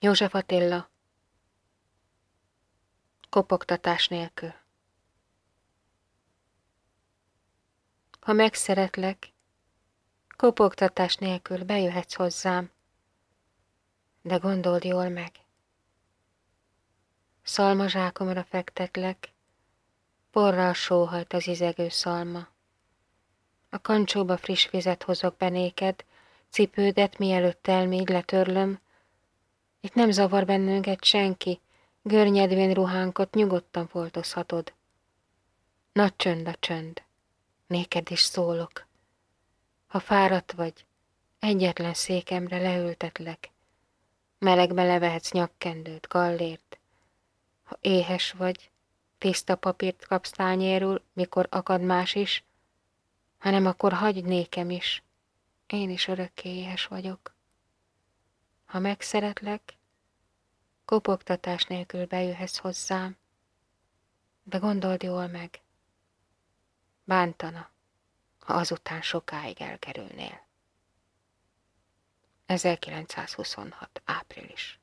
József Attila Kopogtatás nélkül Ha megszeretlek, kopogtatás nélkül bejöhetsz hozzám, de gondold jól meg. Szalmazsákomra fektetlek, porral sóhajt az izegő szalma. A kancsóba friss vizet hozok benéked, cipődet mielőtt elmégy letörlöm. Itt nem zavar bennünket senki, görnyedvén ruhánkot nyugodtan foltozhatod. Nagy csönd a csönd, néked is szólok. Ha fáradt vagy, egyetlen székemre leültetlek. Melegbe levehetsz nyakkendőt, gallért. Ha éhes vagy, tiszta papírt kapsz tányérul, mikor akad más is, hanem akkor hagyd nékem is. Én is örökké éhes vagyok. Ha megszeretlek, kopogtatás nélkül bejöhetsz hozzám, de gondold jól meg, bántana, ha azután sokáig elkerülnél. 1926. április